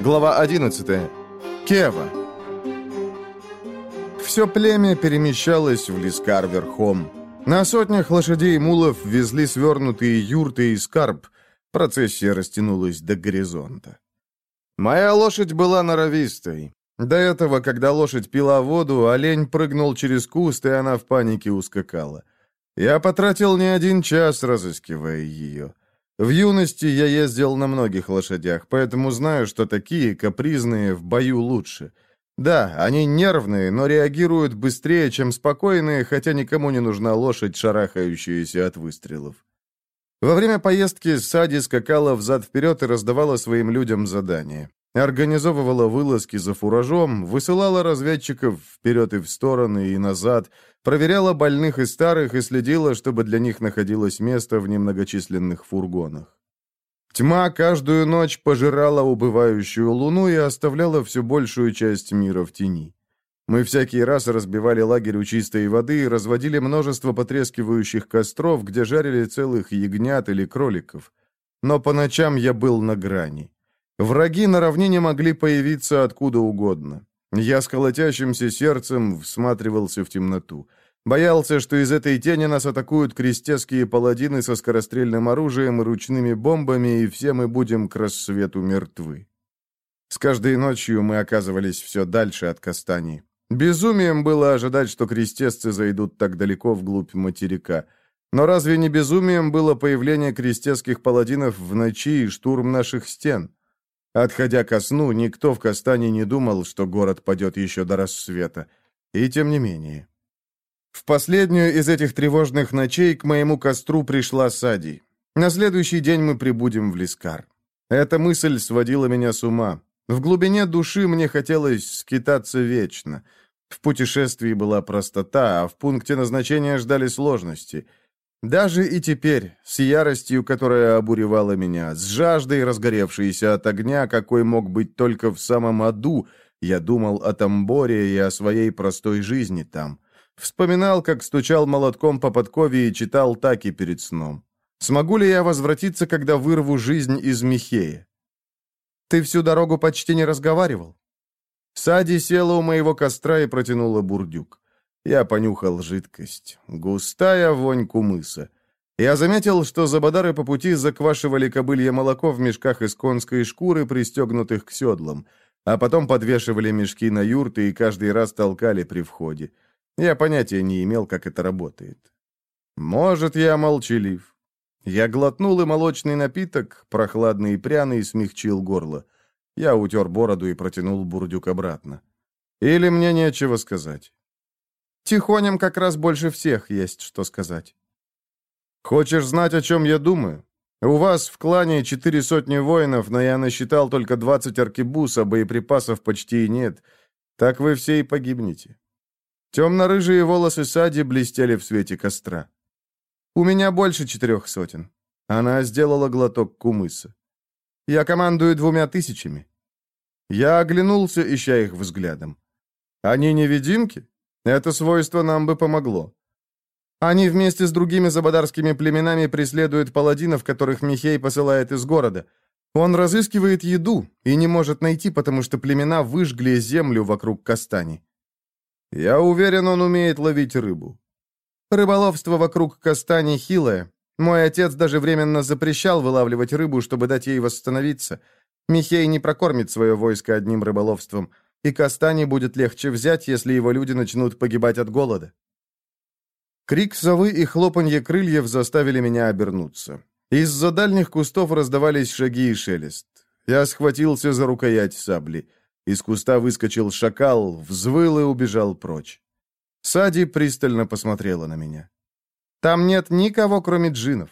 Глава 11. Кева. Все племя перемещалось в Лискар верхом. На сотнях лошадей и мулов везли свернутые юрты и скарб. Процессия растянулась до горизонта. Моя лошадь была норовистой. До этого, когда лошадь пила воду, олень прыгнул через куст, и она в панике ускакала. Я потратил не один час, разыскивая ее. В юности я ездил на многих лошадях, поэтому знаю, что такие капризные в бою лучше. Да, они нервные, но реагируют быстрее, чем спокойные, хотя никому не нужна лошадь, шарахающаяся от выстрелов. Во время поездки Сади скакала взад-вперед и раздавала своим людям задания. Организовывала вылазки за фуражом, высылала разведчиков вперед и в стороны, и назад, проверяла больных и старых и следила, чтобы для них находилось место в немногочисленных фургонах. Тьма каждую ночь пожирала убывающую луну и оставляла все большую часть мира в тени. Мы всякий раз разбивали лагерь у чистой воды и разводили множество потрескивающих костров, где жарили целых ягнят или кроликов. Но по ночам я был на грани. Враги на равнине могли появиться откуда угодно. Я с колотящимся сердцем всматривался в темноту. Боялся, что из этой тени нас атакуют крестецкие паладины со скорострельным оружием и ручными бомбами, и все мы будем к рассвету мертвы. С каждой ночью мы оказывались все дальше от Кастани. Безумием было ожидать, что крестесцы зайдут так далеко вглубь материка. Но разве не безумием было появление крестецких паладинов в ночи и штурм наших стен? Отходя ко сну, никто в Кастане не думал, что город падет еще до рассвета. И тем не менее. В последнюю из этих тревожных ночей к моему костру пришла Сади. На следующий день мы прибудем в Лискар. Эта мысль сводила меня с ума. В глубине души мне хотелось скитаться вечно. В путешествии была простота, а в пункте назначения ждали сложности — даже и теперь, с яростью, которая обуревала меня, с жаждой, разгоревшейся от огня, какой мог быть только в самом аду, я думал о Тамборе и о своей простой жизни там. Вспоминал, как стучал молотком по подкове и читал таки перед сном. Смогу ли я возвратиться, когда вырву жизнь из Михея? Ты всю дорогу почти не разговаривал. Сади села у моего костра и протянула бурдюк. Я понюхал жидкость. Густая вонь кумыса. Я заметил, что забодары по пути заквашивали кобылье молоко в мешках из конской шкуры, пристегнутых к седлам, а потом подвешивали мешки на юрты и каждый раз толкали при входе. Я понятия не имел, как это работает. Может, я молчалив. Я глотнул и молочный напиток, прохладный и пряный, смягчил горло. Я утер бороду и протянул бурдюк обратно. Или мне нечего сказать. Тихоням как раз больше всех есть что сказать. Хочешь знать, о чем я думаю? У вас в клане четыре сотни воинов, но я насчитал только двадцать аркебуз, а боеприпасов почти и нет. Так вы все и погибнете. Темно-рыжие волосы Сади блестели в свете костра. У меня больше четырех сотен. Она сделала глоток кумыса. Я командую двумя тысячами. Я оглянулся, ища их взглядом. Они невидимки? Это свойство нам бы помогло. Они вместе с другими забадарскими племенами преследуют паладинов, которых Михей посылает из города. Он разыскивает еду и не может найти, потому что племена выжгли землю вокруг Кастани. Я уверен, он умеет ловить рыбу. Рыболовство вокруг Кастани хилое. Мой отец даже временно запрещал вылавливать рыбу, чтобы дать ей восстановиться. Михей не прокормит свое войско одним рыболовством и Кастани будет легче взять, если его люди начнут погибать от голода. Крик совы и хлопанье крыльев заставили меня обернуться. Из-за дальних кустов раздавались шаги и шелест. Я схватился за рукоять сабли. Из куста выскочил шакал, взвыл и убежал прочь. Сади пристально посмотрела на меня. «Там нет никого, кроме джинов.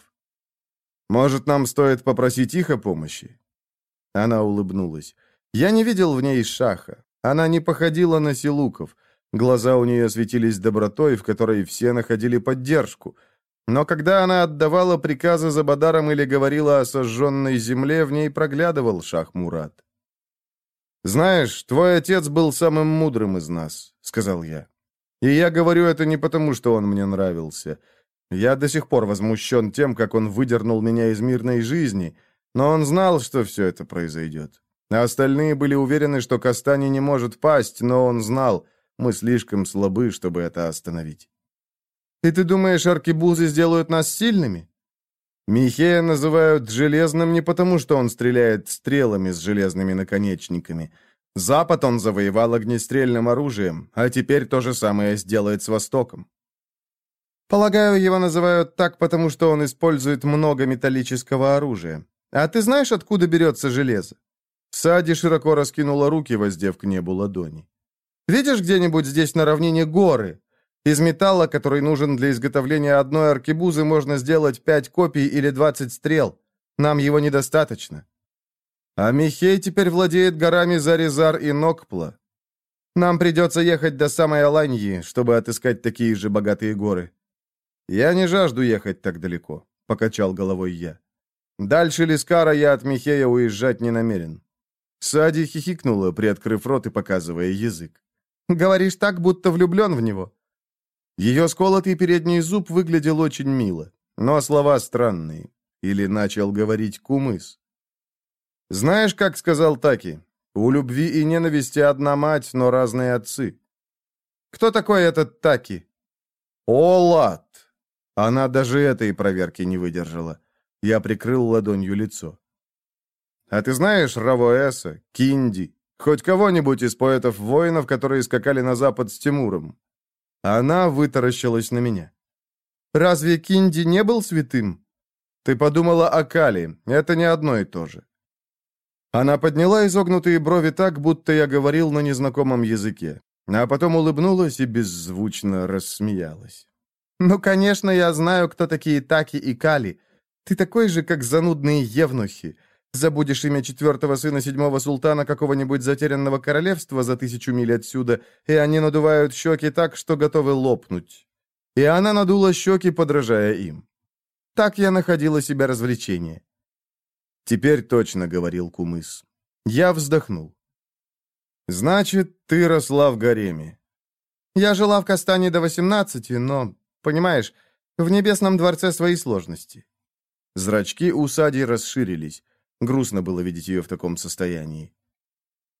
Может, нам стоит попросить их о помощи?» Она улыбнулась. Я не видел в ней шаха. Она не походила на Силуков. Глаза у нее светились добротой, в которой все находили поддержку. Но когда она отдавала приказы за Бадаром или говорила о сожженной земле, в ней проглядывал Шах Мурат. «Знаешь, твой отец был самым мудрым из нас», — сказал я. «И я говорю это не потому, что он мне нравился. Я до сих пор возмущен тем, как он выдернул меня из мирной жизни, но он знал, что все это произойдет. Остальные были уверены, что Кастани не может пасть, но он знал, мы слишком слабы, чтобы это остановить. «И ты думаешь, аркебузы сделают нас сильными?» Михея называют «железным» не потому, что он стреляет стрелами с железными наконечниками. Запад он завоевал огнестрельным оружием, а теперь то же самое сделает с Востоком. Полагаю, его называют так, потому что он использует много металлического оружия. А ты знаешь, откуда берется железо? Сади широко раскинула руки, воздев к небу ладони. Видишь где-нибудь здесь на равнине горы? Из металла, который нужен для изготовления одной аркебузы, можно сделать пять копий или двадцать стрел. Нам его недостаточно. А Михей теперь владеет горами Заризар и Нокпла. Нам придется ехать до самой Аланьи, чтобы отыскать такие же богатые горы. Я не жажду ехать так далеко, покачал головой я. Дальше Лискара я от Михея уезжать не намерен. Сади хихикнула, приоткрыв рот и показывая язык. «Говоришь так, будто влюблен в него». Ее сколотый передний зуб выглядел очень мило, но слова странные. Или начал говорить кумыс. «Знаешь, как сказал Таки, у любви и ненависти одна мать, но разные отцы. Кто такой этот Таки?» «О, лад!» Она даже этой проверки не выдержала. Я прикрыл ладонью лицо. «А ты знаешь Равоэса, Кинди, хоть кого-нибудь из поэтов-воинов, которые скакали на запад с Тимуром?» Она вытаращилась на меня. «Разве Кинди не был святым?» «Ты подумала о Кали, это не одно и то же». Она подняла изогнутые брови так, будто я говорил на незнакомом языке, а потом улыбнулась и беззвучно рассмеялась. «Ну, конечно, я знаю, кто такие Таки и Кали. Ты такой же, как занудные евнухи. Забудешь имя четвертого сына седьмого султана какого-нибудь затерянного королевства за тысячу миль отсюда, и они надувают щеки так, что готовы лопнуть. И она надула щеки, подражая им. Так я находила себе развлечение. Теперь точно, — говорил Кумыс. Я вздохнул. Значит, ты росла в гареме. Я жила в Кастане до восемнадцати, но, понимаешь, в небесном дворце свои сложности. Зрачки у Сади расширились. Грустно было видеть ее в таком состоянии.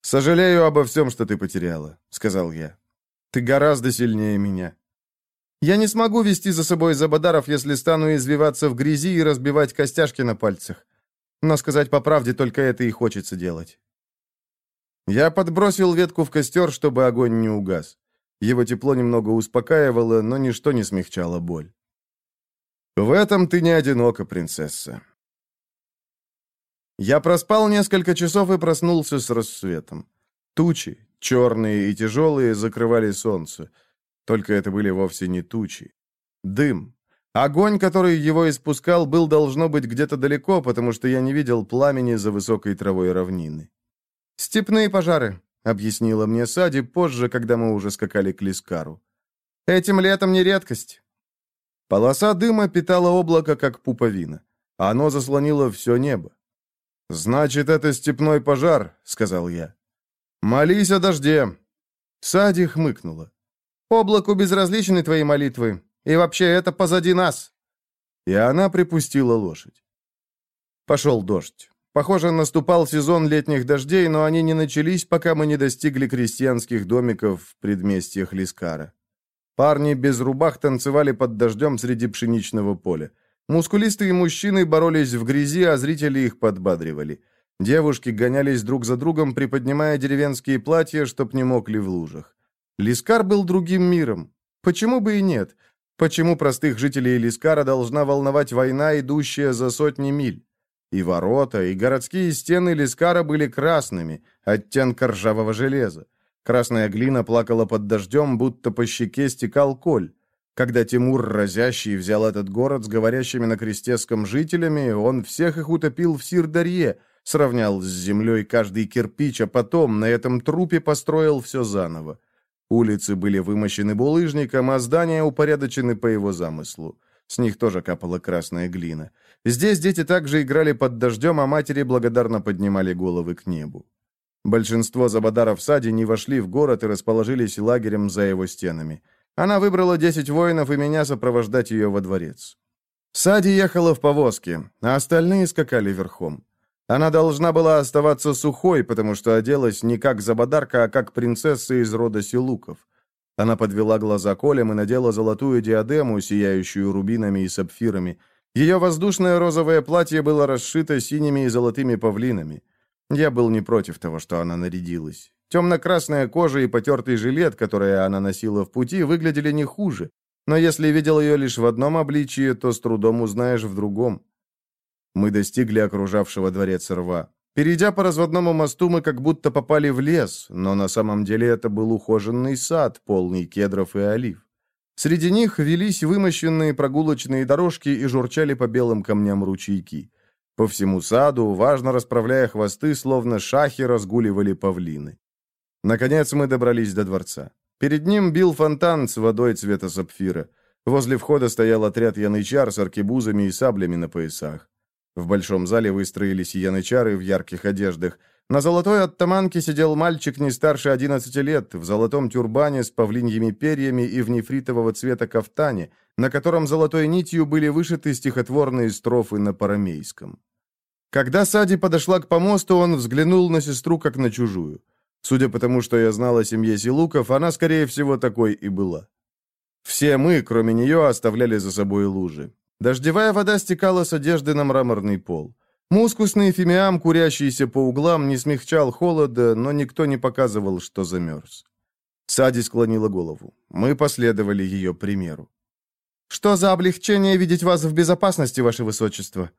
«Сожалею обо всем, что ты потеряла», — сказал я. «Ты гораздо сильнее меня. Я не смогу вести за собой Забадаров, если стану извиваться в грязи и разбивать костяшки на пальцах. Но сказать по правде, только это и хочется делать». Я подбросил ветку в костер, чтобы огонь не угас. Его тепло немного успокаивало, но ничто не смягчало боль. «В этом ты не одинока, принцесса». Я проспал несколько часов и проснулся с рассветом. Тучи, черные и тяжелые, закрывали солнце. Только это были вовсе не тучи. Дым. Огонь, который его испускал, был, должно быть, где-то далеко, потому что я не видел пламени за высокой травой равнины. «Степные пожары», — объяснила мне Сади позже, когда мы уже скакали к Лискару. «Этим летом не редкость. Полоса дыма питала облако, как пуповина. Оно заслонило все небо. «Значит, это степной пожар», — сказал я. «Молись о дожде». Сади хмыкнула. «Облаку безразличны твои молитвы. И вообще, это позади нас». И она припустила лошадь. Пошел дождь. Похоже, наступал сезон летних дождей, но они не начались, пока мы не достигли крестьянских домиков в предместьях Лискара. Парни без рубах танцевали под дождем среди пшеничного поля. Мускулистые мужчины боролись в грязи, а зрители их подбадривали. Девушки гонялись друг за другом, приподнимая деревенские платья, чтоб не мокли в лужах. Лискар был другим миром. Почему бы и нет? Почему простых жителей Лискара должна волновать война, идущая за сотни миль? И ворота, и городские стены Лискара были красными, оттенка ржавого железа. Красная глина плакала под дождем, будто по щеке стекал коль. Когда Тимур разящий взял этот город с говорящими на крестецком жителями, он всех их утопил в Сирдарье, сравнял с землей каждый кирпич, а потом на этом трупе построил все заново. Улицы были вымощены булыжником, а здания упорядочены по его замыслу. С них тоже капала красная глина. Здесь дети также играли под дождем, а матери благодарно поднимали головы к небу. Большинство забадаров Сади не вошли в город и расположились лагерем за его стенами. Она выбрала десять воинов и меня сопровождать ее во дворец. Сади ехала в повозке, а остальные скакали верхом. Она должна была оставаться сухой, потому что оделась не как забадарка, а как принцесса из рода Силуков. Она подвела глаза колем и надела золотую диадему, сияющую рубинами и сапфирами. Ее воздушное розовое платье было расшито синими и золотыми павлинами. Я был не против того, что она нарядилась. Темно-красная кожа и потертый жилет, которые она носила в пути, выглядели не хуже. Но если видел ее лишь в одном обличии, то с трудом узнаешь в другом. Мы достигли окружавшего дворец рва. Перейдя по разводному мосту, мы как будто попали в лес, но на самом деле это был ухоженный сад, полный кедров и олив. Среди них велись вымощенные прогулочные дорожки и журчали по белым камням ручейки. По всему саду, важно расправляя хвосты, словно шахи разгуливали павлины. Наконец мы добрались до дворца. Перед ним бил фонтан с водой цвета сапфира. Возле входа стоял отряд янычар с аркебузами и саблями на поясах. В большом зале выстроились янычары в ярких одеждах. На золотой оттаманке сидел мальчик не старше 11 лет, в золотом тюрбане с павлиньими перьями и в нефритового цвета кафтане, на котором золотой нитью были вышиты стихотворные строфы на парамейском. Когда Сади подошла к помосту, он взглянул на сестру как на чужую. Судя по тому, что я знал о семье Силуков, она, скорее всего, такой и была. Все мы, кроме нее, оставляли за собой лужи. Дождевая вода стекала с одежды на мраморный пол. Мускусный фимиам, курящийся по углам, не смягчал холода, но никто не показывал, что замерз. Сади склонила голову. Мы последовали ее примеру. «Что за облегчение видеть вас в безопасности, ваше высочество?»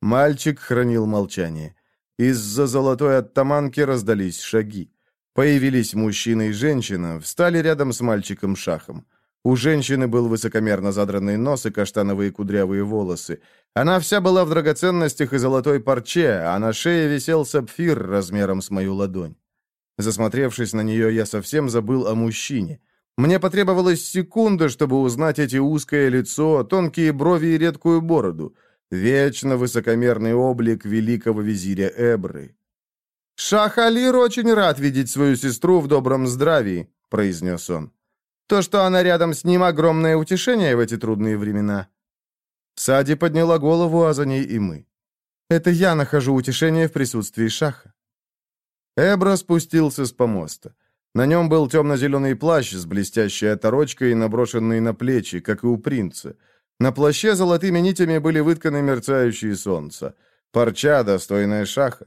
Мальчик хранил молчание. Из-за золотой оттаманки раздались шаги. Появились мужчина и женщина, встали рядом с мальчиком-шахом. У женщины был высокомерно задранный нос и каштановые кудрявые волосы. Она вся была в драгоценностях и золотой парче, а на шее висел сапфир размером с мою ладонь. Засмотревшись на нее, я совсем забыл о мужчине. Мне потребовалась секунда, чтобы узнать эти узкое лицо, тонкие брови и редкую бороду. Вечно высокомерный облик великого визиря Эбры. «Шах Алир очень рад видеть свою сестру в добром здравии», — произнес он. То, что она рядом с ним, огромное утешение в эти трудные времена. Сади подняла голову, а за ней и мы. Это я нахожу утешение в присутствии Шаха. Эбра спустился с помоста. На нем был темно-зеленый плащ с блестящей оторочкой, наброшенный на плечи, как и у принца. На плаще золотыми нитями были вытканы мерцающие солнца. Парча, достойная шаха.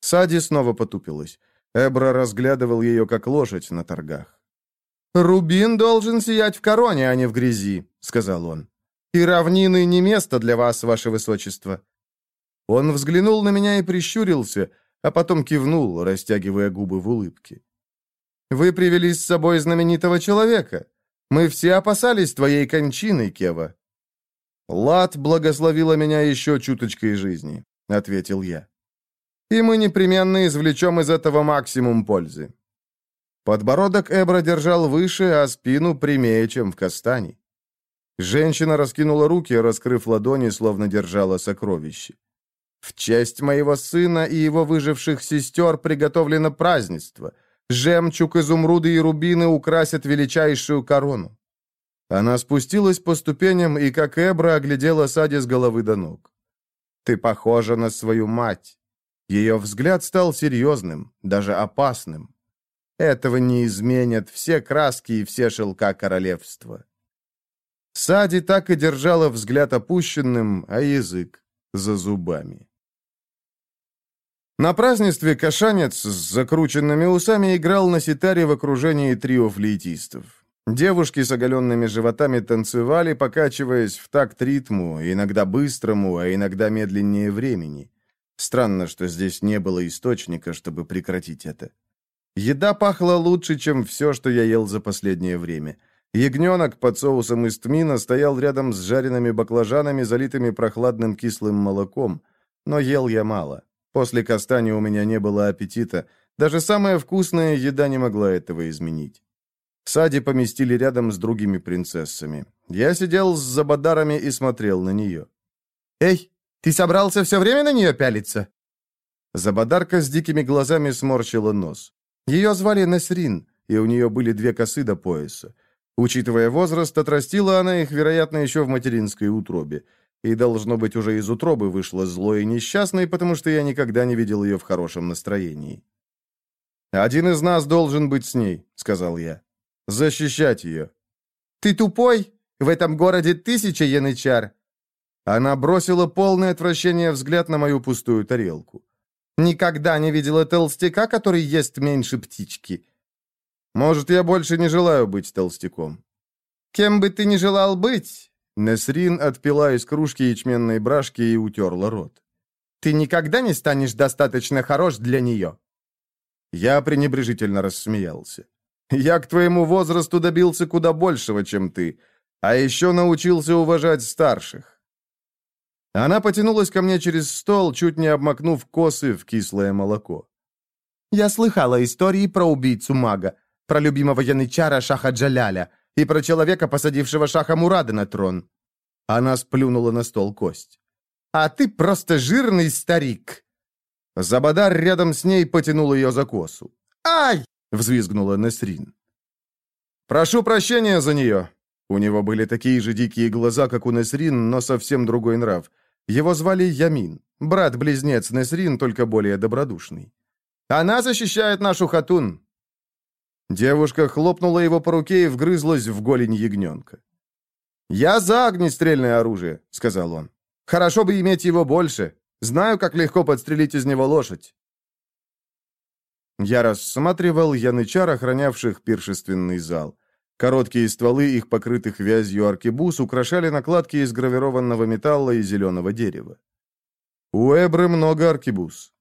Сади снова потупилась. Эбра разглядывал ее, как лошадь на торгах. «Рубин должен сиять в короне, а не в грязи», — сказал он. «И равнины не место для вас, ваше высочество». Он взглянул на меня и прищурился, а потом кивнул, растягивая губы в улыбке. «Вы привели с собой знаменитого человека. Мы все опасались твоей кончины, Кева». «Лад благословила меня еще чуточкой жизни», — ответил я. «И мы непременно извлечем из этого максимум пользы. Подбородок Эбра держал выше, а спину прямее, чем в кастане. Женщина раскинула руки, раскрыв ладони, словно держала сокровище. «В честь моего сына и его выживших сестер приготовлено празднество. Жемчуг, изумруды и рубины украсят величайшую корону». Она спустилась по ступеням и, как Эбра, оглядела Сади с головы до ног. «Ты похожа на свою мать». Ее взгляд стал серьезным, даже опасным. Этого не изменят все краски и все шелка королевства. Сади так и держала взгляд опущенным, а язык за зубами. На празднестве кашанец с закрученными усами играл на ситаре в окружении трио флейтистов. Девушки с оголенными животами танцевали, покачиваясь в такт ритму, иногда быстрому, а иногда медленнее времени. Странно, что здесь не было источника, чтобы прекратить это. Еда пахла лучше, чем все, что я ел за последнее время. Ягненок под соусом из тмина стоял рядом с жареными баклажанами, залитыми прохладным кислым молоком. Но ел я мало. После кастани у меня не было аппетита. Даже самая вкусная еда не могла этого изменить. Сади поместили рядом с другими принцессами. Я сидел с забадарами и смотрел на нее. «Эй, ты собрался все время на нее пялиться?» Забадарка с дикими глазами сморщила нос. Ее звали Насрин, и у нее были две косы до пояса. Учитывая возраст, отрастила она их, вероятно, еще в материнской утробе. и, должно быть, уже из утробы вышла злой и несчастной, потому что я никогда не видел ее в хорошем настроении. «Один из нас должен быть с ней», — сказал я. «Защищать ее». «Ты тупой? В этом городе тысяча янычар». Она бросила полное отвращение взгляд на мою пустую тарелку. «Никогда не видела толстяка, который ест меньше птички». «Может, я больше не желаю быть толстяком». «Кем бы ты ни желал быть?» Несрин отпила из кружки ячменной брашки и утерла рот. «Ты никогда не станешь достаточно хорош для нее». Я пренебрежительно рассмеялся. «Я к твоему возрасту добился куда большего, чем ты, а еще научился уважать старших». Она потянулась ко мне через стол, чуть не обмакнув косы в кислое молоко. «Я слыхала истории про убийцу мага, про любимого янычара Шаха Джаляля и про человека, посадившего Шаха Мурада на трон». Она сплюнула на стол кость. «А ты просто жирный старик!» Забадар рядом с ней потянул ее за косу. «Ай!» — взвизгнула Несрин. «Прошу прощения за нее». У него были такие же дикие глаза, как у Несрин, но совсем другой нрав. Его звали Ямин, брат-близнец Несрин, только более добродушный. «Она защищает нашу хатун!» Девушка хлопнула его по руке и вгрызлась в голень ягненка. «Я за огнестрельное оружие», — сказал он. «Хорошо бы иметь его больше. Знаю, как легко подстрелить из него лошадь». Я рассматривал янычар, охранявших пиршественный зал. Короткие стволы их покрытых вязью аркебуз украшали накладки из гравированного металла и зеленого дерева. У Эбры много аркебуз.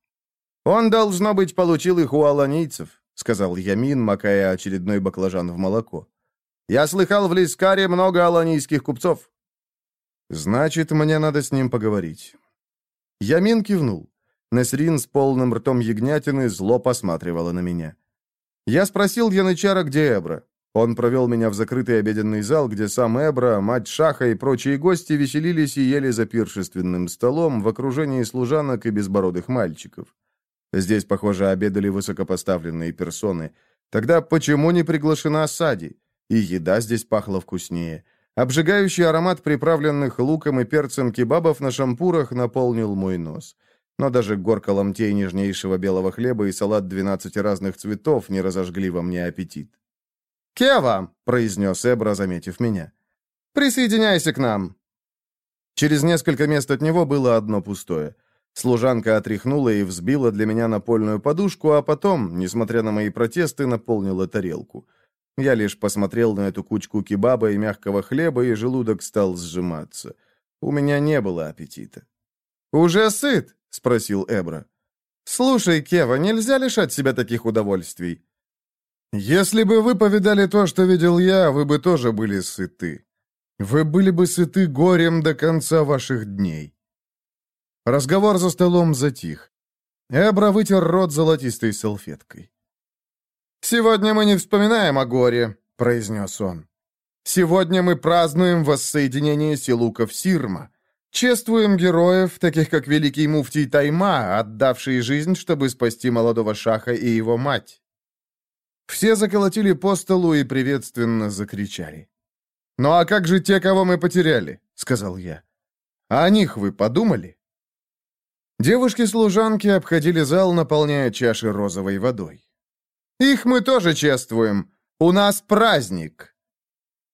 Он, должно быть, получил их у аланийцев, сказал Ямин, макая очередной баклажан в молоко. Я слыхал, в Лискаре много аланийских купцов. Значит, мне надо с ним поговорить. Ямин кивнул. Несрин с полным ртом ягнятины зло посматривала на меня. Я спросил Янычара, где Эбра. Он провел меня в закрытый обеденный зал, где сам Эбра, мать Шаха и прочие гости веселились и ели за пиршественным столом в окружении служанок и безбородых мальчиков. Здесь, похоже, обедали высокопоставленные персоны. Тогда почему не приглашена Сади? И еда здесь пахла вкуснее. Обжигающий аромат приправленных луком и перцем кебабов на шампурах наполнил мой нос. Но даже горка ломтей нежнейшего белого хлеба и салат двенадцати разных цветов не разожгли во мне аппетит. «Кева!» — произнес Эбра, заметив меня. «Присоединяйся к нам!» Через несколько мест от него было одно пустое. Служанка отряхнула и взбила для меня напольную подушку, а потом, несмотря на мои протесты, наполнила тарелку. Я лишь посмотрел на эту кучку кебаба и мягкого хлеба, и желудок стал сжиматься. У меня не было аппетита. «Уже сыт?» — спросил Эбра. «Слушай, Кева, нельзя лишать себя таких удовольствий». «Если бы вы повидали то, что видел я, вы бы тоже были сыты. Вы были бы сыты горем до конца ваших дней». Разговор за столом затих. Эбра вытер рот золотистой салфеткой. «Сегодня мы не вспоминаем о горе», — произнес он. «Сегодня мы празднуем воссоединение силуков Сирма. Чествуем героев, таких как великий муфтий Тайма, отдавший жизнь, чтобы спасти молодого шаха и его мать». Все заколотили по столу и приветственно закричали. «Ну а как же те, кого мы потеряли?» — сказал я. «О них вы подумали?» Девушки-служанки обходили зал, наполняя чаши розовой водой. Их мы тоже чествуем. У нас праздник.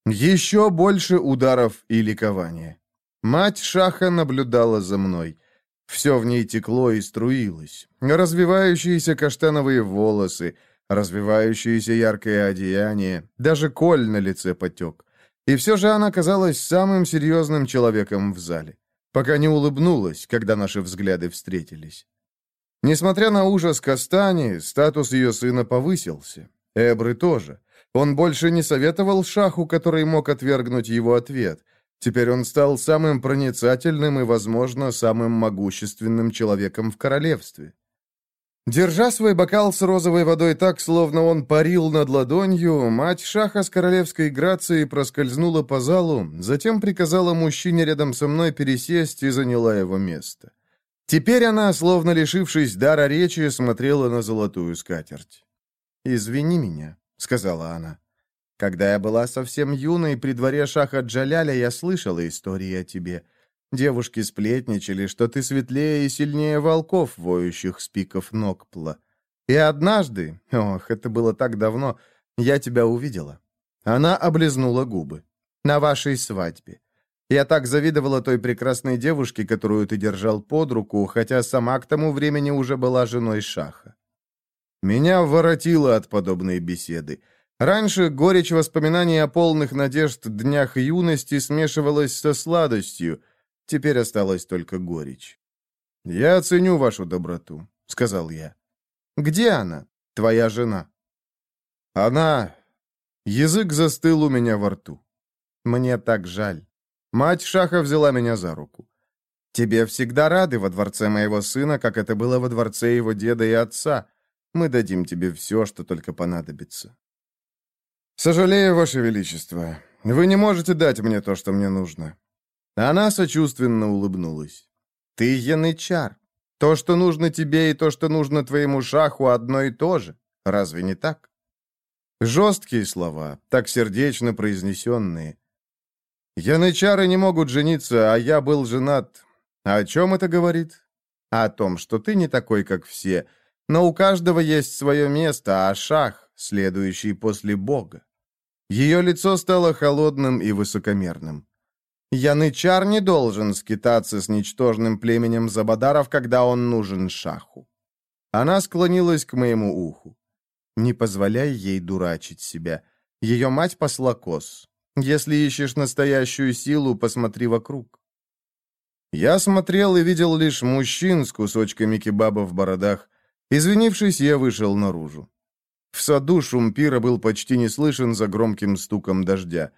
Еще больше ударов и ликования. Мать Шаха наблюдала за мной. Все в ней текло и струилось. Развивающиеся каштановые волосы, развивающееся яркое одеяние, даже коль на лице потек. И все же она казалась самым серьезным человеком в зале, пока не улыбнулась, когда наши взгляды встретились. Несмотря на ужас Кастани, статус ее сына повысился. Эбры тоже. Он больше не советовал Шаху, который мог отвергнуть его ответ. Теперь он стал самым проницательным и, возможно, самым могущественным человеком в королевстве. Держа свой бокал с розовой водой так, словно он парил над ладонью, мать Шаха с королевской грацией проскользнула по залу, затем приказала мужчине рядом со мной пересесть и заняла его место. Теперь она, словно лишившись дара речи, смотрела на золотую скатерть. «Извини меня», — сказала она. «Когда я была совсем юной, при дворе Шаха Джаляля я слышала истории о тебе. Девушки сплетничали, что ты светлее и сильнее волков, воющих с пиков Нокпла. И однажды, ох, это было так давно, я тебя увидела. Она облизнула губы. На вашей свадьбе. Я так завидовала той прекрасной девушке, которую ты держал под руку, хотя сама к тому времени уже была женой Шаха. Меня воротило от подобной беседы. Раньше горечь воспоминаний о полных надежд днях юности смешивалась со сладостью, теперь осталась только горечь. «Я оценю вашу доброту», — сказал я. «Где она, твоя жена?» «Она...» Язык застыл у меня во рту. «Мне так жаль». Мать Шаха взяла меня за руку. «Тебе всегда рады во дворце моего сына, как это было во дворце его деда и отца. Мы дадим тебе все, что только понадобится». «Сожалею, Ваше Величество. Вы не можете дать мне то, что мне нужно». Она сочувственно улыбнулась. «Ты янычар. То, что нужно тебе, и то, что нужно твоему шаху, одно и то же. Разве не так?» Жесткие слова, так сердечно произнесенные. Янычары не могут жениться, а я был женат. О чем это говорит? О том, что ты не такой, как все, но у каждого есть свое место, а шах, следующий после Бога. Ее лицо стало холодным и высокомерным. Янычар не должен скитаться с ничтожным племенем Забадаров, когда он нужен шаху. Она склонилась к моему уху. Не позволяй ей дурачить себя. Ее мать посла коз. Если ищешь настоящую силу, посмотри вокруг. Я смотрел и видел лишь мужчин с кусочками кебаба в бородах. Извинившись, я вышел наружу. В саду шум пира был почти не слышен за громким стуком дождя.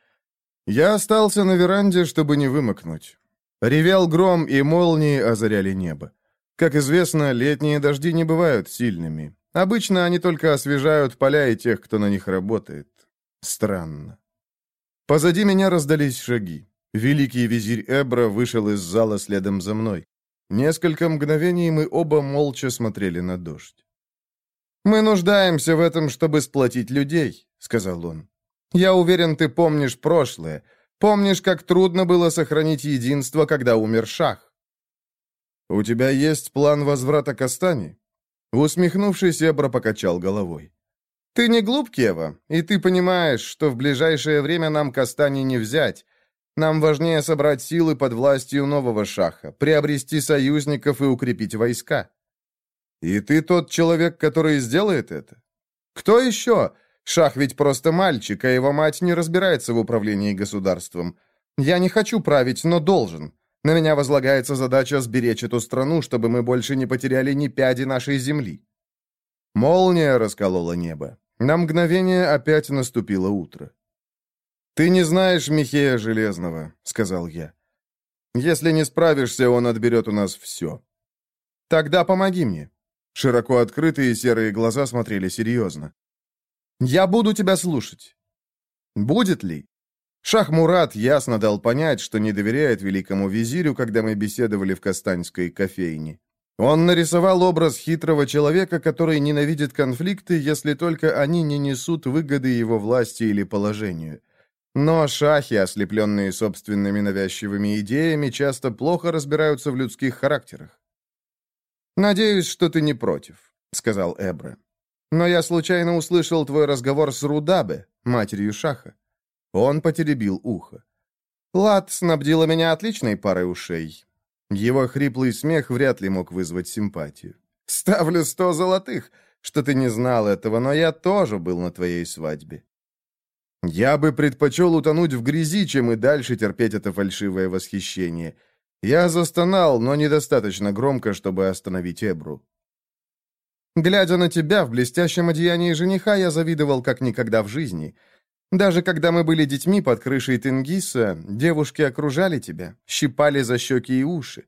Я остался на веранде, чтобы не вымокнуть. Ревел гром, и молнии озаряли небо. Как известно, летние дожди не бывают сильными. Обычно они только освежают поля и тех, кто на них работает. Странно. Позади меня раздались шаги. Великий визирь Эбра вышел из зала следом за мной. Несколько мгновений мы оба молча смотрели на дождь. «Мы нуждаемся в этом, чтобы сплотить людей», — сказал он. «Я уверен, ты помнишь прошлое. Помнишь, как трудно было сохранить единство, когда умер Шах?» «У тебя есть план возврата к Астане?» Усмехнувшись, Эбра покачал головой. «Ты не глуп, Кева, и ты понимаешь, что в ближайшее время нам Кастани не взять. Нам важнее собрать силы под властью нового шаха, приобрести союзников и укрепить войска». «И ты тот человек, который сделает это?» «Кто еще? Шах ведь просто мальчик, а его мать не разбирается в управлении государством. Я не хочу править, но должен. На меня возлагается задача сберечь эту страну, чтобы мы больше не потеряли ни пяди нашей земли». Молния расколола небо. На мгновение опять наступило утро. «Ты не знаешь Михея Железного», — сказал я. «Если не справишься, он отберет у нас все». «Тогда помоги мне». Широко открытые серые глаза смотрели серьезно. «Я буду тебя слушать». «Будет ли?» Шах Мурат ясно дал понять, что не доверяет великому визирю, когда мы беседовали в Кастаньской кофейне. Он нарисовал образ хитрого человека, который ненавидит конфликты, если только они не несут выгоды его власти или положению. Но шахи, ослепленные собственными навязчивыми идеями, часто плохо разбираются в людских характерах. «Надеюсь, что ты не против», — сказал Эбра. «Но я случайно услышал твой разговор с Рудабе, матерью Шаха». Он потеребил ухо. «Лад снабдила меня отличной парой ушей. Его хриплый смех вряд ли мог вызвать симпатию. «Ставлю сто золотых, что ты не знал этого, но я тоже был на твоей свадьбе». Я бы предпочел утонуть в грязи, чем и дальше терпеть это фальшивое восхищение. Я застонал, но недостаточно громко, чтобы остановить Эбру. Глядя на тебя в блестящем одеянии жениха, я завидовал как никогда в жизни — даже когда мы были детьми под крышей Тенгиса, девушки окружали тебя, щипали за щеки и уши.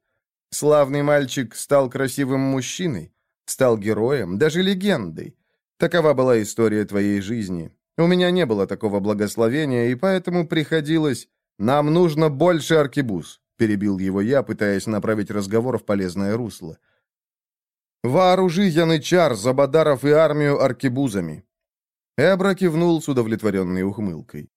Славный мальчик стал красивым мужчиной, стал героем, даже легендой. Такова была история твоей жизни. У меня не было такого благословения, и поэтому приходилось... «Нам нужно больше аркебуз», — перебил его я, пытаясь направить разговор в полезное русло. «Вооружи янычар, забадаров и армию аркебузами. Эбра кивнул с удовлетворенной ухмылкой.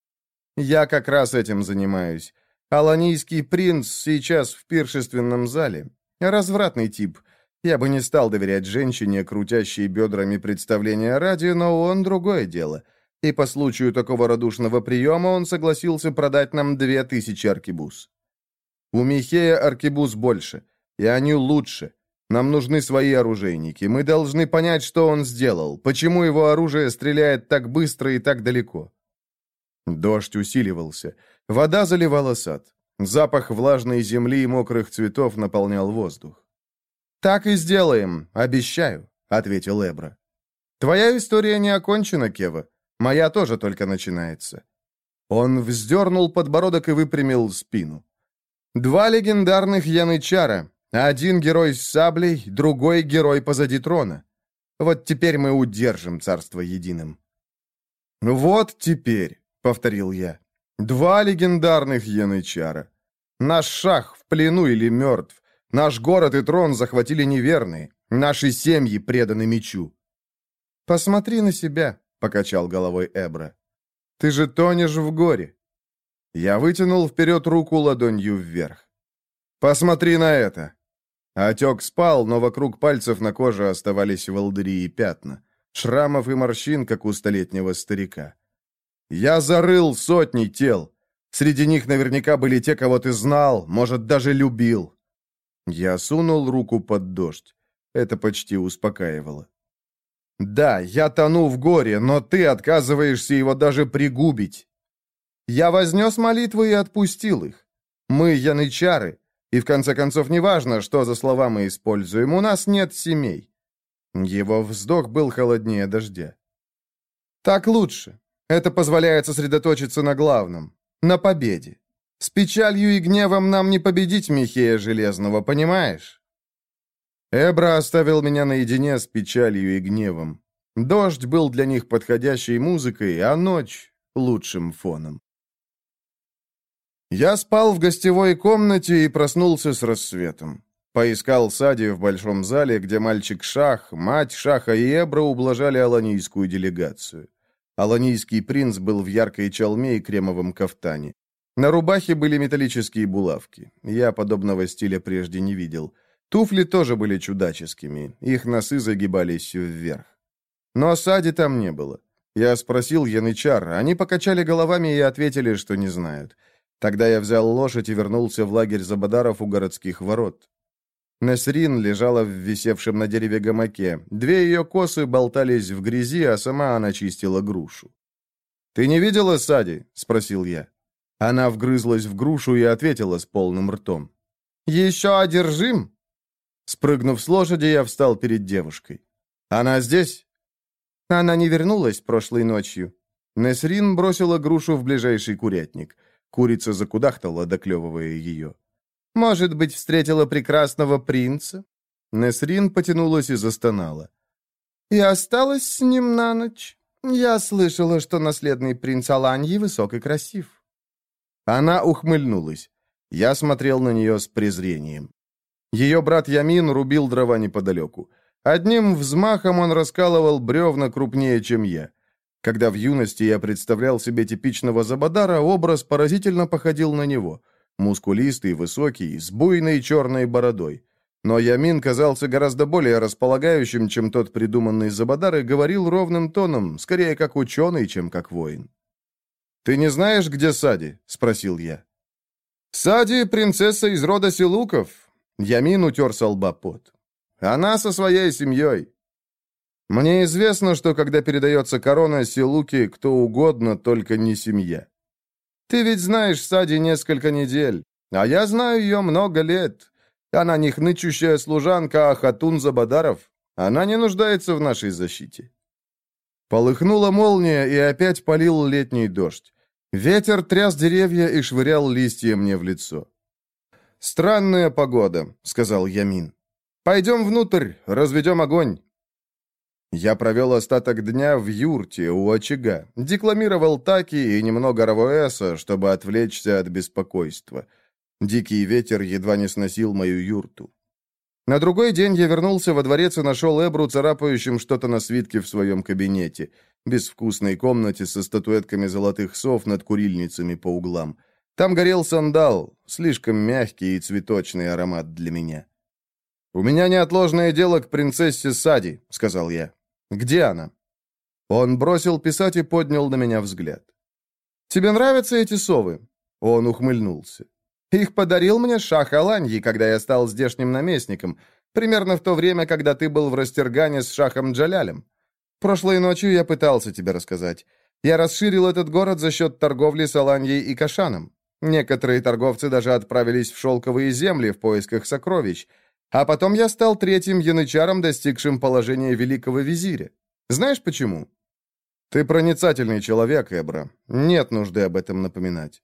«Я как раз этим занимаюсь. Аланийский принц сейчас в пиршественном зале. Развратный тип. Я бы не стал доверять женщине, крутящей бедрами представления ради, но он другое дело. И по случаю такого радушного приема он согласился продать нам две тысячи аркебуз. У Михея аркебуз больше, и они лучше. Нам нужны свои оружейники. Мы должны понять, что он сделал, почему его оружие стреляет так быстро и так далеко. Дождь усиливался. Вода заливала сад. Запах влажной земли и мокрых цветов наполнял воздух. «Так и сделаем, обещаю», — ответил Эбра. «Твоя история не окончена, Кева. Моя тоже только начинается». Он вздернул подбородок и выпрямил спину. «Два легендарных янычара. Один герой с саблей, другой герой позади трона. Вот теперь мы удержим царство единым». «Вот теперь», — повторил я, — «два легендарных янычара. Наш шах в плену или мертв, Наш город и трон захватили неверные. Наши семьи преданы мечу». «Посмотри на себя», — покачал головой Эбра. «Ты же тонешь в горе». Я вытянул вперед руку ладонью вверх. «Посмотри на это!» Отек спал, но вокруг пальцев на коже оставались волдыри и пятна, шрамов и морщин, как у столетнего старика. «Я зарыл сотни тел. Среди них наверняка были те, кого ты знал, может, даже любил. Я сунул руку под дождь. Это почти успокаивало. «Да, я тону в горе, но ты отказываешься его даже пригубить. Я вознес молитвы и отпустил их. Мы янычары, и в конце концов неважно, что за слова мы используем, у нас нет семей». Его вздох был холоднее дождя. «Так лучше. Это позволяет сосредоточиться на главном, на победе. С печалью и гневом нам не победить Михея Железного, понимаешь? Эбра оставил меня наедине с печалью и гневом. Дождь был для них подходящей музыкой, а ночь — лучшим фоном. Я спал в гостевой комнате и проснулся с рассветом. Поискал Сади в большом зале, где мальчик Шах, мать Шаха и Эбра ублажали аланийскую делегацию. Аланийский принц был в яркой чалме и кремовом кафтане. На рубахе были металлические булавки. Я подобного стиля прежде не видел. Туфли тоже были чудаческими. Их носы загибались вверх. Но Сади там не было. Я спросил янычар. Они покачали головами и ответили, что не знают. Тогда я взял лошадь и вернулся в лагерь Забадаров у городских ворот. Насрин лежала в висевшем на дереве гамаке. Две ее косы болтались в грязи, а сама она чистила грушу. «Ты не видела Сади?» — спросил я. Она вгрызлась в грушу и ответила с полным ртом. «Еще одержим?» Спрыгнув с лошади, я встал перед девушкой. «Она здесь?» Она не вернулась прошлой ночью. Несрин бросила грушу в ближайший курятник. Курица закудахтала, доклевывая ее. «Может быть, встретила прекрасного принца?» Несрин потянулась и застонала. «И осталась с ним на ночь. Я слышала, что наследный принц Аланьи высок и красив». Она ухмыльнулась. Я смотрел на нее с презрением. Ее брат Ямин рубил дрова неподалеку. Одним взмахом он раскалывал бревна крупнее, чем я. Когда в юности я представлял себе типичного Забадара, образ поразительно походил на него. Мускулистый, высокий, с буйной черной бородой. Но Ямин казался гораздо более располагающим, чем тот придуманный Забадар, и говорил ровным тоном, скорее как ученый, чем как воин. «Ты не знаешь, где Сади?» — спросил я. «Сади — принцесса из рода Силуков». Ямин утер со лба пот. «Она со своей семьей». «Мне известно, что когда передается корона Силуки, кто угодно, только не семья. Ты ведь знаешь Сади несколько недель, а я знаю ее много лет. Она не хнычущая служанка, а хатун Забадаров. Она не нуждается в нашей защите». Полыхнула молния, и опять полил летний дождь. Ветер тряс деревья и швырял листья мне в лицо. «Странная погода», — сказал Ямин. «Пойдем внутрь, разведем огонь». Я провел остаток дня в юрте у очага, декламировал таки и немного равоэса, чтобы отвлечься от беспокойства. Дикий ветер едва не сносил мою юрту. На другой день я вернулся во дворец и нашел Эбру царапающим что-то на свитке в своем кабинете, безвкусной комнате со статуэтками золотых сов над курильницами по углам. Там горел сандал, слишком мягкий и цветочный аромат для меня. «У меня неотложное дело к принцессе Сади», — сказал я. «Где она?» Он бросил писать и поднял на меня взгляд. «Тебе нравятся эти совы?» Он ухмыльнулся. «Их подарил мне шах Аланьи, когда я стал здешним наместником, примерно в то время, когда ты был в Растергане с шахом Джалялем. Прошлой ночью я пытался тебе рассказать. Я расширил этот город за счет торговли с Аланьей и Кашаном. Некоторые торговцы даже отправились в шелковые земли в поисках сокровищ. А потом я стал третьим янычаром, достигшим положения великого визиря. Знаешь почему? Ты проницательный человек, Эбра. Нет нужды об этом напоминать.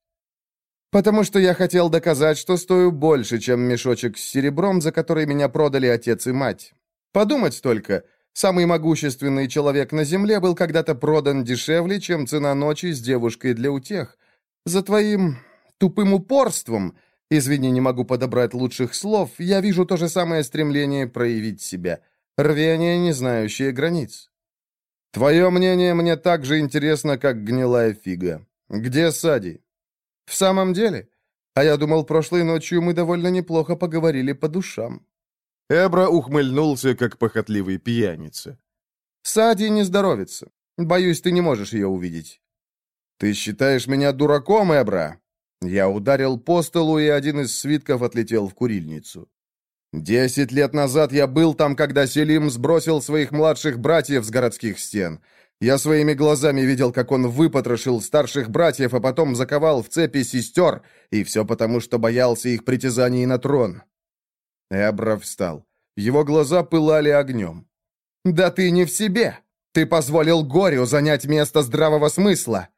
Потому что я хотел доказать, что стою больше, чем мешочек с серебром, за который меня продали отец и мать. Подумать только, самый могущественный человек на земле был когда-то продан дешевле, чем цена ночи с девушкой для утех. За твоим тупым упорством, извини, не могу подобрать лучших слов, я вижу то же самое стремление проявить себя. Рвение, не знающее границ. Твое мнение мне так же интересно, как гнилая фига. Где Сади? В самом деле? А я думал, прошлой ночью мы довольно неплохо поговорили по душам. Эбра ухмыльнулся, как похотливый пьяница. Сади не здоровится. Боюсь, ты не можешь ее увидеть. Ты считаешь меня дураком, Эбра? Я ударил по столу, и один из свитков отлетел в курильницу. Десять лет назад я был там, когда Селим сбросил своих младших братьев с городских стен. Я своими глазами видел, как он выпотрошил старших братьев, а потом заковал в цепи сестер, и все потому, что боялся их притязаний на трон. Эбра встал. Его глаза пылали огнем. «Да ты не в себе! Ты позволил горю занять место здравого смысла!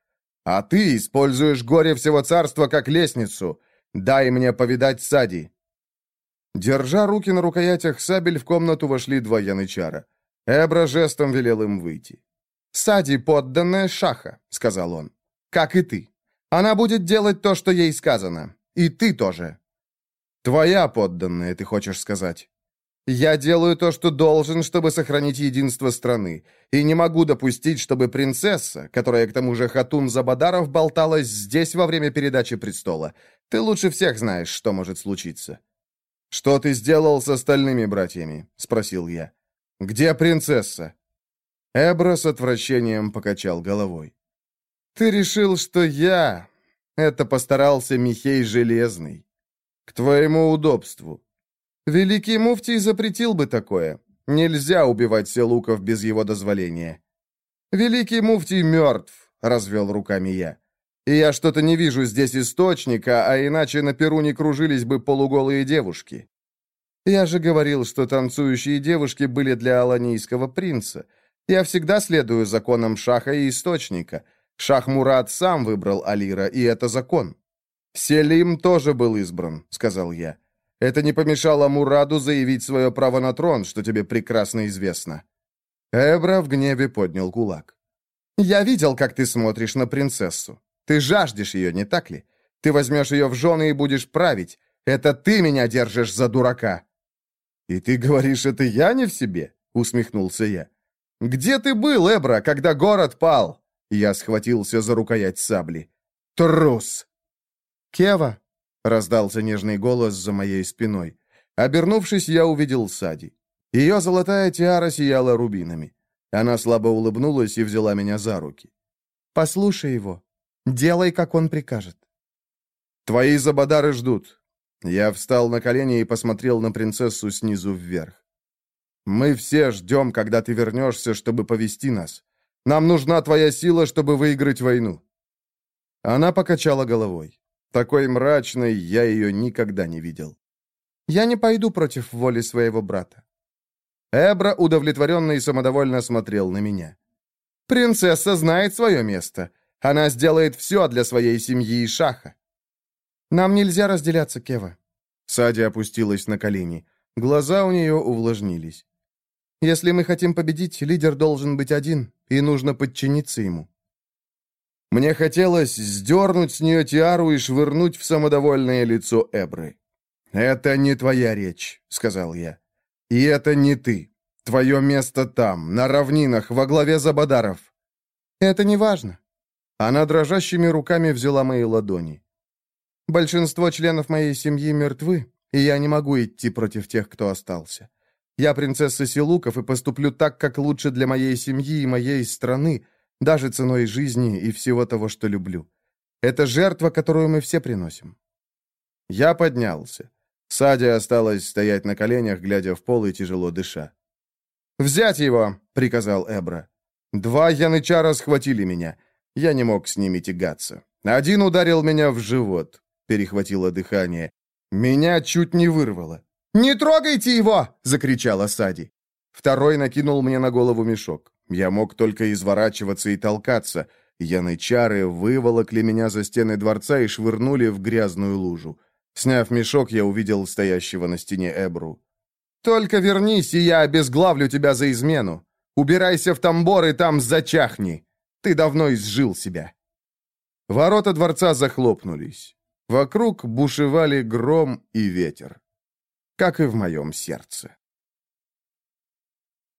А ты используешь горе всего царства как лестницу! Дай мне повидать Сади!» Держа руки на рукоятях сабель, в комнату вошли два янычара. Эбра жестом велел им выйти. «Сади подданная Шаха», — сказал он. «Как и ты. Она будет делать то, что ей сказано. И ты тоже». «Твоя подданная, ты хочешь сказать?» «Я делаю то, что должен, чтобы сохранить единство страны, и не могу допустить, чтобы принцесса, которая к тому же Хатун Забадаров, болталась здесь во время передачи престола. Ты лучше всех знаешь, что может случиться». «Что ты сделал с остальными братьями?» — спросил я. «Где принцесса?» Эбра с отвращением покачал головой. «Ты решил, что я...» Это постарался Михей Железный. «К твоему удобству. Великий муфтий запретил бы такое. Нельзя убивать селуков без его дозволения». «Великий муфтий мертв», — развел руками я. И я что-то не вижу здесь источника, а иначе на Перу не кружились бы полуголые девушки. Я же говорил, что танцующие девушки были для аланийского принца. Я всегда следую законам шаха и источника. Шах Мурат сам выбрал Алира, и это закон. «Селим тоже был избран», — сказал я. «Это не помешало Мураду заявить свое право на трон, что тебе прекрасно известно». Эбра в гневе поднял кулак. «Я видел, как ты смотришь на принцессу. Ты жаждешь ее, не так ли? Ты возьмешь ее в жены и будешь править. Это ты меня держишь за дурака». «И ты говоришь, это я не в себе?» — усмехнулся я. «Где ты был, Эбра, когда город пал?» Я схватился за рукоять сабли. «Трус!» «Кева!» — раздался нежный голос за моей спиной. Обернувшись, я увидел Сади. Ее золотая тиара сияла рубинами. Она слабо улыбнулась и взяла меня за руки. «Послушай его. Делай, как он прикажет». «Твои забадары ждут». Я встал на колени и посмотрел на принцессу снизу вверх. «Мы все ждем, когда ты вернешься, чтобы повести нас. Нам нужна твоя сила, чтобы выиграть войну». Она покачала головой. Такой мрачной я ее никогда не видел. «Я не пойду против воли своего брата». Эбра удовлетворенно и самодовольно смотрел на меня. «Принцесса знает свое место. Она сделает все для своей семьи и Шаха. Нам нельзя разделяться, Кева. Сади опустилась на колени. Глаза у нее увлажнились. Если мы хотим победить, лидер должен быть один, и нужно подчиниться ему. Мне хотелось сдернуть с нее тиару и швырнуть в самодовольное лицо Эбры. «Это не твоя речь», — сказал я. «И это не ты. Твое место там, на равнинах, во главе Забадаров». «Это не важно. Она дрожащими руками взяла мои ладони. Большинство членов моей семьи мертвы, и я не могу идти против тех, кто остался. Я принцесса Силуков и поступлю так, как лучше для моей семьи и моей страны, даже ценой жизни и всего того, что люблю. Это жертва, которую мы все приносим». Я поднялся. Садя осталась стоять на коленях, глядя в пол и тяжело дыша. «Взять его!» — приказал Эбра. Два янычара схватили меня. Я не мог с ними тягаться. Один ударил меня в живот. Перехватило дыхание. Меня чуть не вырвало. «Не трогайте его!» — закричала Сади. Второй накинул мне на голову мешок. Я мог только изворачиваться и толкаться. Янычары выволокли меня за стены дворца и швырнули в грязную лужу. Сняв мешок, я увидел стоящего на стене Эбру. «Только вернись, и я обезглавлю тебя за измену. Убирайся в тамбор и там зачахни. Ты давно изжил себя». Ворота дворца захлопнулись. Вокруг бушевали гром и ветер, как и в моем сердце.